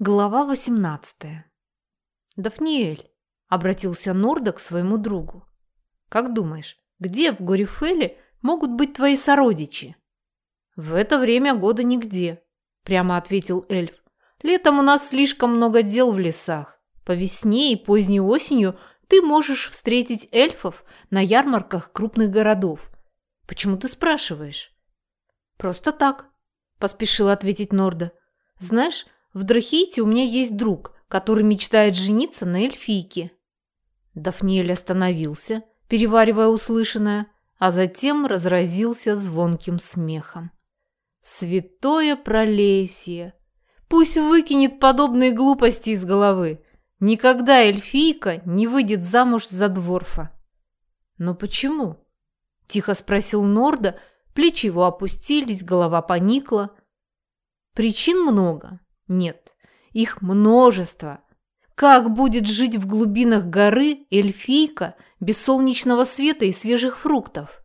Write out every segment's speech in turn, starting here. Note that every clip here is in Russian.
Глава 18. «Дафниэль», — обратился Норда к своему другу. «Как думаешь, где в Горифеле могут быть твои сородичи?» «В это время года нигде», — прямо ответил эльф. «Летом у нас слишком много дел в лесах. По весне и поздней осенью ты можешь встретить эльфов на ярмарках крупных городов. Почему ты спрашиваешь?» «Просто так», – поспешил ответить Норда. «Знаешь, в Драхите у меня есть друг, который мечтает жениться на эльфийке». Дафниэль остановился, переваривая услышанное, а затем разразился звонким смехом. «Святое пролесье! Пусть выкинет подобные глупости из головы. Никогда эльфийка не выйдет замуж за дворфа». «Но почему?» – тихо спросил Норда, плечи его опустились, голова поникла. «Причин много. Нет, их множество. Как будет жить в глубинах горы эльфийка без солнечного света и свежих фруктов?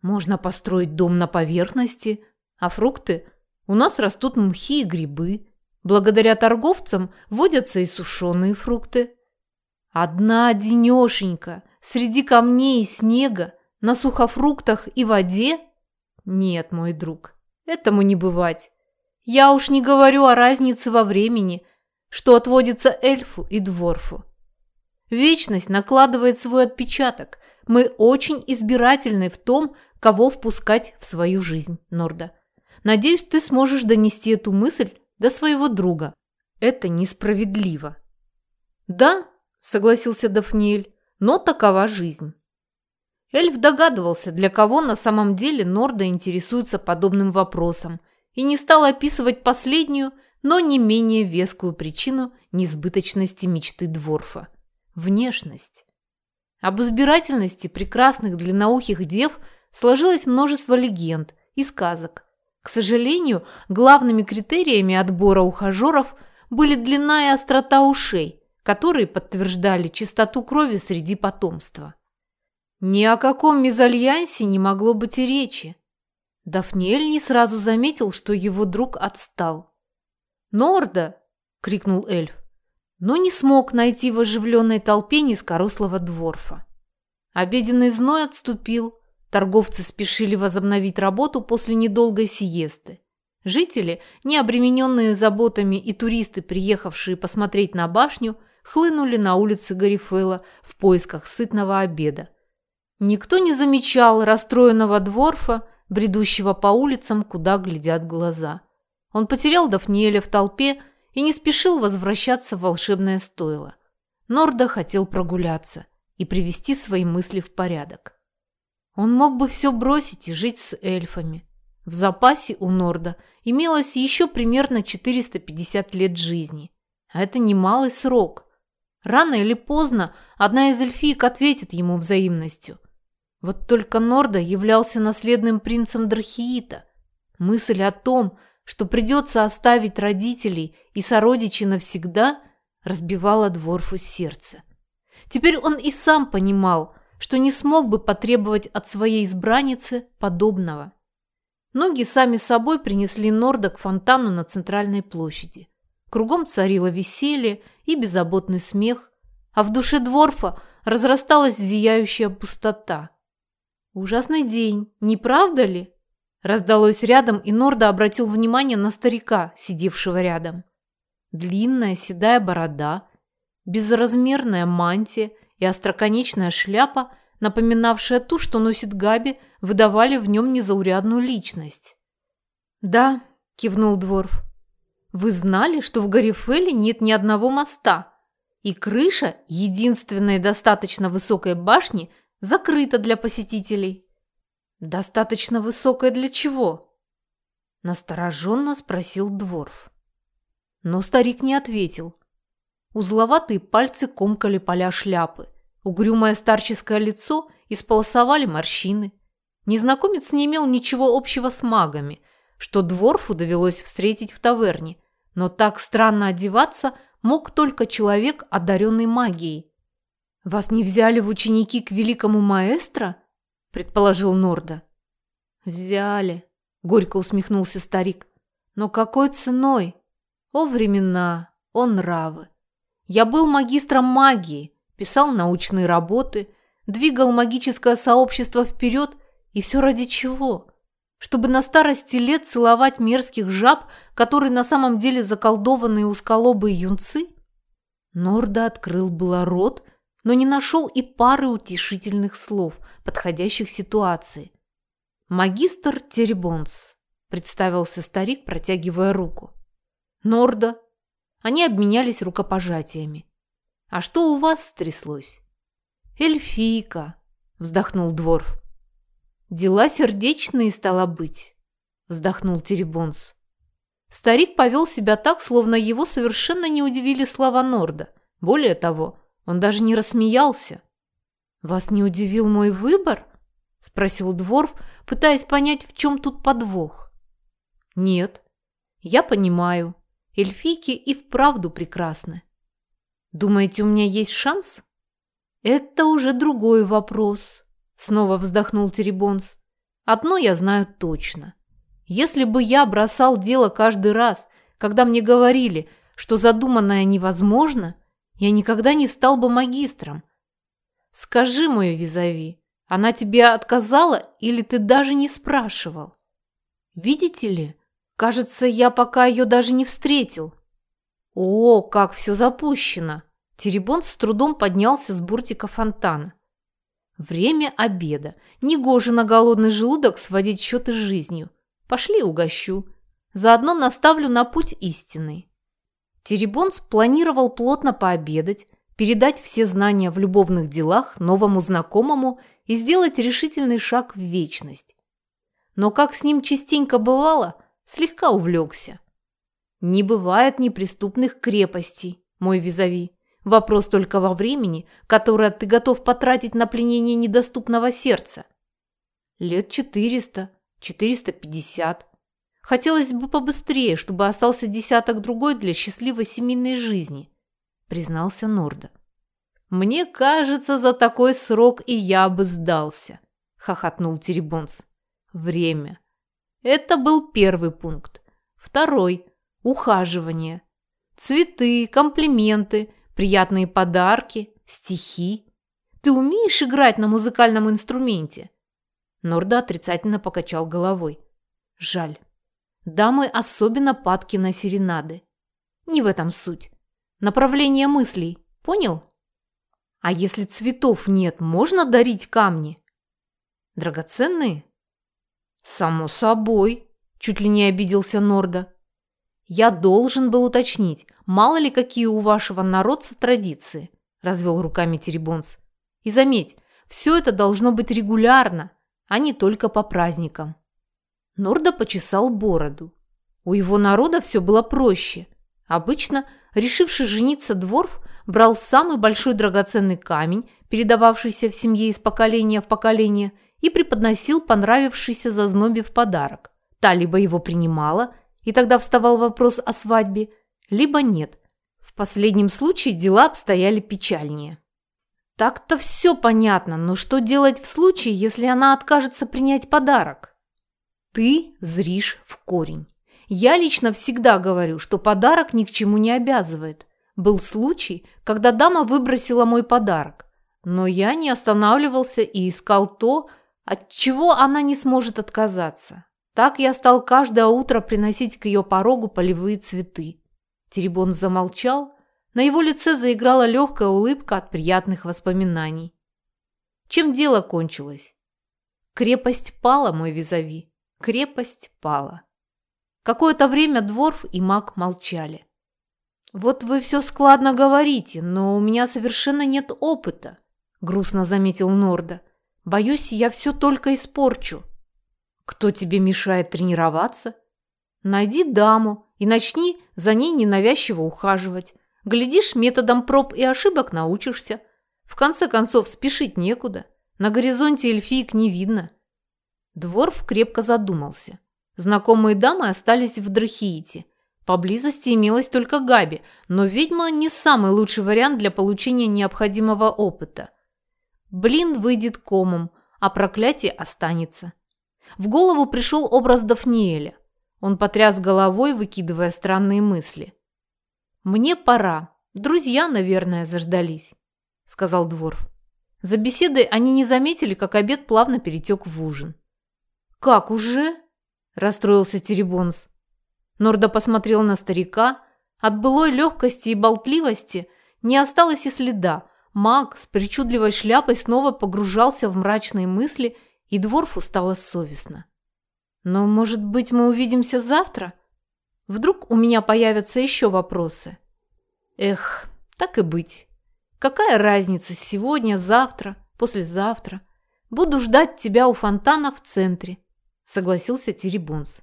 Можно построить дом на поверхности, а фрукты? У нас растут мхи и грибы. Благодаря торговцам водятся и сушеные фрукты. Одна денешенька среди камней и снега на сухофруктах и воде? Нет, мой друг, этому не бывать. Я уж не говорю о разнице во времени, что отводится эльфу и дворфу. Вечность накладывает свой отпечаток. Мы очень избирательны в том, кого впускать в свою жизнь, Норда. Надеюсь, ты сможешь донести эту мысль до своего друга. Это несправедливо. Да, согласился Дафниэль, но такова жизнь. Эльф догадывался, для кого на самом деле Норда интересуется подобным вопросом, и не стал описывать последнюю, но не менее вескую причину несбыточности мечты Дворфа – внешность. Об избирательности прекрасных длинноухих дев сложилось множество легенд и сказок. К сожалению, главными критериями отбора ухажеров были длина и острота ушей, которые подтверждали чистоту крови среди потомства. Ни о каком мезальянсе не могло быть и речи. Дафниэль не сразу заметил, что его друг отстал. «Норда!» – крикнул эльф, но не смог найти в оживленной толпе низкорослого дворфа. Обеденный зной отступил, торговцы спешили возобновить работу после недолгой сиесты. Жители, не обремененные заботами и туристы, приехавшие посмотреть на башню, хлынули на улицы Гарифела в поисках сытного обеда. Никто не замечал расстроенного дворфа, бредущего по улицам, куда глядят глаза. Он потерял Дафниэля в толпе и не спешил возвращаться в волшебное стойло. Норда хотел прогуляться и привести свои мысли в порядок. Он мог бы все бросить и жить с эльфами. В запасе у Норда имелось еще примерно 450 лет жизни. А это немалый срок. Рано или поздно одна из эльфиек ответит ему взаимностью – вот только Норда являлся наследным принцем Драхиита. Мысль о том, что придется оставить родителей и сородичей навсегда, разбивала Дворфу сердце. Теперь он и сам понимал, что не смог бы потребовать от своей избранницы подобного. Ноги сами собой принесли Норда к фонтану на центральной площади. Кругом царило веселье и беззаботный смех, а в душе Дворфа разрасталась зияющая пустота – «Ужасный день, не правда ли?» Раздалось рядом, и Норда обратил внимание на старика, сидевшего рядом. Длинная седая борода, безразмерная мантия и остроконечная шляпа, напоминавшая ту, что носит Габи, выдавали в нем незаурядную личность. «Да», – кивнул Дворф, – «вы знали, что в Гарифеле нет ни одного моста, и крыша единственной достаточно высокой башни – закрыто для посетителей. Достаточно высокое для чего? Настороженно спросил Дворф. Но старик не ответил. Узловатые пальцы комкали поля шляпы. Угрюмое старческое лицо исполосовали морщины. Незнакомец не имел ничего общего с магами, что Дворфу довелось встретить в таверне, но так странно одеваться мог только человек, одаренный магией. «Вас не взяли в ученики к великому маэстро?» – предположил Норда. «Взяли», – горько усмехнулся старик. «Но какой ценой? О, времена! О нравы! Я был магистром магии, писал научные работы, двигал магическое сообщество вперед, и все ради чего? Чтобы на старости лет целовать мерзких жаб, которые на самом деле заколдованные узколобые юнцы? Норда открыл было рот, но не нашел и пары утешительных слов, подходящих ситуации. «Магистр Теребонс», – представился старик, протягивая руку. «Норда». Они обменялись рукопожатиями. «А что у вас стряслось?» «Эльфийка», – вздохнул Дворф. «Дела сердечные, стало быть», – вздохнул Теребонс. Старик повел себя так, словно его совершенно не удивили слова Норда. Более того, он даже не рассмеялся. «Вас не удивил мой выбор?» – спросил Дворф, пытаясь понять, в чем тут подвох. «Нет. Я понимаю. Эльфийки и вправду прекрасны. Думаете, у меня есть шанс?» «Это уже другой вопрос», Снова вздохнул Теребонс. Одно я знаю точно. Если бы я бросал дело каждый раз, когда мне говорили, что задуманное невозможно, я никогда не стал бы магистром. Скажи, мой визави, она тебе отказала или ты даже не спрашивал? Видите ли, кажется, я пока ее даже не встретил. О, как все запущено! Теребон с трудом поднялся с бортика фонтана. Время обеда. Негоже на голодный желудок сводить счеты с жизнью. Пошли угощу. Заодно наставлю на путь истинный. Теребон спланировал плотно пообедать, передать все знания в любовных делах новому знакомому и сделать решительный шаг в вечность. Но, как с ним частенько бывало, слегка увлекся. Не бывает неприступных крепостей, мой визави. Вопрос только во времени, которое ты готов потратить на пленение недоступного сердца. Лет четыреста, четыреста пятьдесят. Хотелось бы побыстрее, чтобы остался десяток другой для счастливой семейной жизни, признался Норда. Мне кажется, за такой срок и я бы сдался, хохотнул Теребонс. Время. Это был первый пункт. Второй – ухаживание. Цветы, комплименты – приятные подарки, стихи. Ты умеешь играть на музыкальном инструменте?» Норда отрицательно покачал головой. «Жаль. Дамы особенно падки на серенады. Не в этом суть. Направление мыслей. Понял? А если цветов нет, можно дарить камни? Драгоценные? Само собой, чуть ли не обиделся Норда. «Я должен был уточнить, мало ли какие у вашего народца традиции», – развел руками Теребонс. «И заметь, все это должно быть регулярно, а не только по праздникам». Норда почесал бороду. У его народа все было проще. Обычно, решивший жениться дворф, брал самый большой драгоценный камень, передававшийся в семье из поколения в поколение, и преподносил понравившийся зазнобе в подарок. Та либо его принимала, и тогда вставал вопрос о свадьбе, либо нет. В последнем случае дела обстояли печальнее. Так-то все понятно, но что делать в случае, если она откажется принять подарок? Ты зришь в корень. Я лично всегда говорю, что подарок ни к чему не обязывает. Был случай, когда дама выбросила мой подарок, но я не останавливался и искал то, от чего она не сможет отказаться. Так я стал каждое утро приносить к ее порогу полевые цветы. Теребон замолчал, на его лице заиграла легкая улыбка от приятных воспоминаний. Чем дело кончилось? Крепость пала, мой визави. Крепость пала. Какое-то время Дворф и маг молчали. «Вот вы все складно говорите, но у меня совершенно нет опыта», – грустно заметил Норда. «Боюсь, я все только испорчу». Кто тебе мешает тренироваться? Найди даму и начни за ней ненавязчиво ухаживать. Глядишь, методом проб и ошибок научишься. В конце концов, спешить некуда. На горизонте эльфиек не видно. Дворф крепко задумался. Знакомые дамы остались в Драхиите. Поблизости имелась только Габи, но ведьма не самый лучший вариант для получения необходимого опыта. Блин выйдет комом, а проклятие останется. В голову пришел образ Дафниэля. Он потряс головой, выкидывая странные мысли. «Мне пора. Друзья, наверное, заждались», – сказал Дворф. За беседой они не заметили, как обед плавно перетек в ужин. «Как уже?» – расстроился Теребонс. Норда посмотрел на старика. От былой легкости и болтливости не осталось и следа. Маг с причудливой шляпой снова погружался в мрачные мысли, и Дворфу стало совестно. «Но, может быть, мы увидимся завтра? Вдруг у меня появятся еще вопросы?» «Эх, так и быть. Какая разница сегодня, завтра, послезавтра? Буду ждать тебя у фонтана в центре», – согласился Теребунс.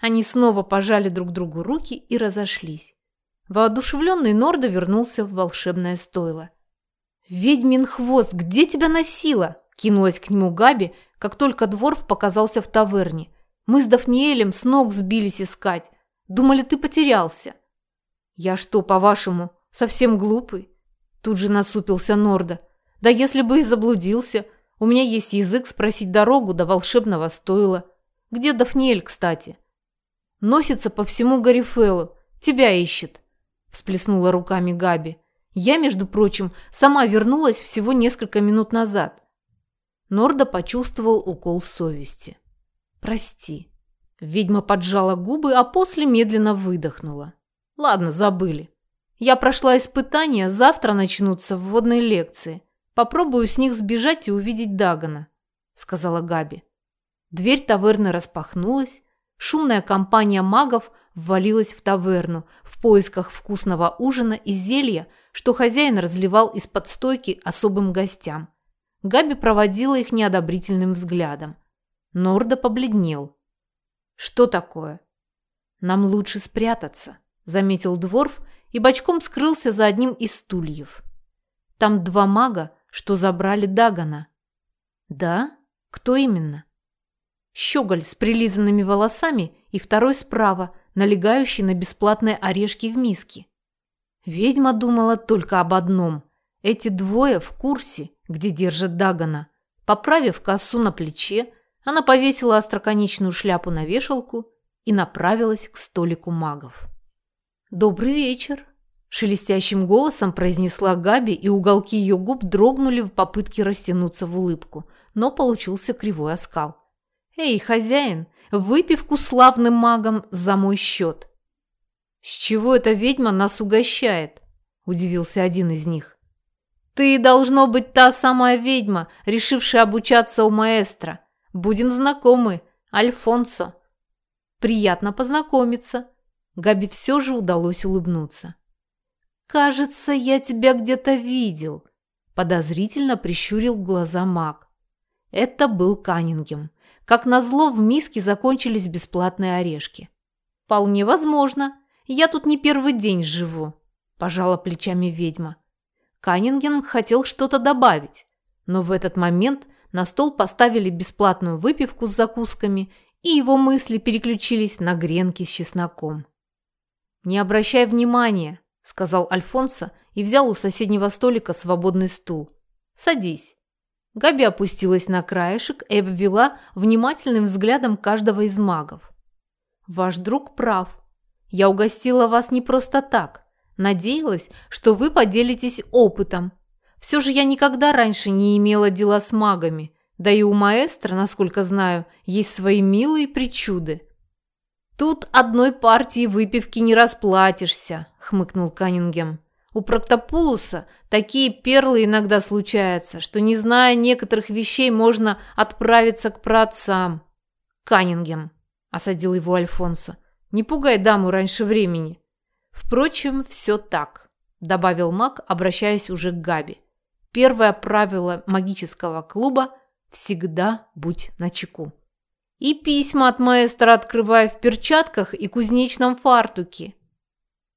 Они снова пожали друг другу руки и разошлись. Воодушевленный Норда вернулся в волшебное стойло. «Ведьмин хвост, где тебя носило?» – кинулась к нему Габи, как только Дворф показался в таверне. «Мы с Дафниэлем с ног сбились искать. Думали, ты потерялся». «Я что, по-вашему, совсем глупый?» Тут же насупился Норда. «Да если бы и заблудился, у меня есть язык спросить дорогу до волшебного стойла. Где Дафниэль, кстати?» Носится по всему Гарифеллу. Тебя ищет. Всплеснула руками Габи. Я, между прочим, сама вернулась всего несколько минут назад. Норда почувствовал укол совести. «Прости». Ведьма поджала губы, а после медленно выдохнула. «Ладно, забыли. Я прошла испытания, завтра начнутся вводные лекции. Попробую с них сбежать и увидеть Дагана», — сказала Габи. Дверь таверны распахнулась, Шумная компания магов ввалилась в таверну в поисках вкусного ужина и зелья, что хозяин разливал из-под стойки особым гостям. Габи проводила их неодобрительным взглядом. Норда побледнел. «Что такое?» «Нам лучше спрятаться», – заметил Дворф и бочком скрылся за одним из стульев. «Там два мага, что забрали Дагана». «Да? Кто именно?» щеголь с прилизанными волосами и второй справа, налегающий на бесплатные орешки в миске. Ведьма думала только об одном. Эти двое в курсе, где держат Дагана. Поправив косу на плече, она повесила остроконечную шляпу на вешалку и направилась к столику магов. «Добрый вечер!» – шелестящим голосом произнесла Габи, и уголки ее губ дрогнули в попытке растянуться в улыбку, но получился кривой оскал. «Эй, хозяин, выпивку славным магам за мой счет!» «С чего эта ведьма нас угощает?» – удивился один из них. «Ты, должно быть, та самая ведьма, решившая обучаться у маэстро. Будем знакомы, Альфонсо». «Приятно познакомиться». Габи все же удалось улыбнуться. «Кажется, я тебя где-то видел», – подозрительно прищурил глаза маг. Это был Каннингем. Как назло, в миске закончились бесплатные орешки. «Вполне возможно. Я тут не первый день живу», – пожала плечами ведьма. Каннинген хотел что-то добавить, но в этот момент на стол поставили бесплатную выпивку с закусками, и его мысли переключились на гренки с чесноком. «Не обращай внимания», – сказал Альфонсо и взял у соседнего столика свободный стул. «Садись». Габи опустилась на краешек и обвела внимательным взглядом каждого из магов. «Ваш друг прав. Я угостила вас не просто так. Надеялась, что вы поделитесь опытом. Все же я никогда раньше не имела дела с магами, да и у маэстро, насколько знаю, есть свои милые причуды». «Тут одной партии выпивки не расплатишься», – хмыкнул Каннингем. У Проктопулуса такие перлы иногда случаются, что, не зная некоторых вещей, можно отправиться к праотцам. Каннингем, осадил его Альфонсо. Не пугай даму раньше времени. Впрочем, все так, добавил маг, обращаясь уже к Габи. Первое правило магического клуба – всегда будь начеку. И письма от маэстро открывай в перчатках и кузнечном фартуке.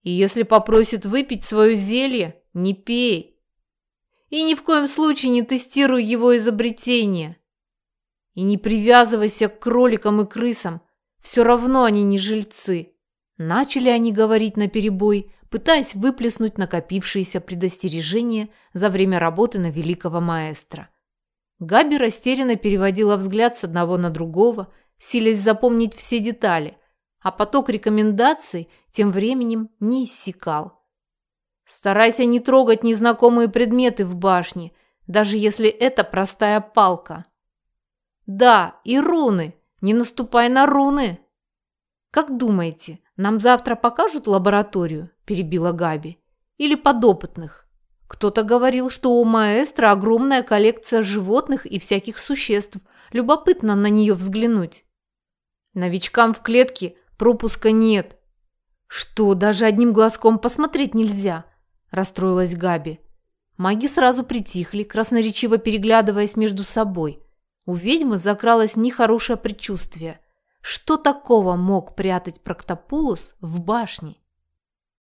И если попросит выпить свое зелье, не пей. И ни в коем случае не тестируй его изобретение. И не привязывайся к кроликам и крысам, все равно они не жильцы. Начали они говорить наперебой, пытаясь выплеснуть накопившиеся предостережения за время работы на великого маэстро. Габи растерянно переводила взгляд с одного на другого, силясь запомнить все детали – а поток рекомендаций тем временем не иссякал. Старайся не трогать незнакомые предметы в башне, даже если это простая палка. Да, и руны. Не наступай на руны. Как думаете, нам завтра покажут лабораторию? Перебила Габи. Или подопытных? Кто-то говорил, что у маэстро огромная коллекция животных и всяких существ. Любопытно на нее взглянуть. Новичкам в клетке пропуска нет. Что, даже одним глазком посмотреть нельзя? Расстроилась Габи. Маги сразу притихли, красноречиво переглядываясь между собой. У ведьмы закралось нехорошее предчувствие. Что такого мог прятать Проктопулус в башне?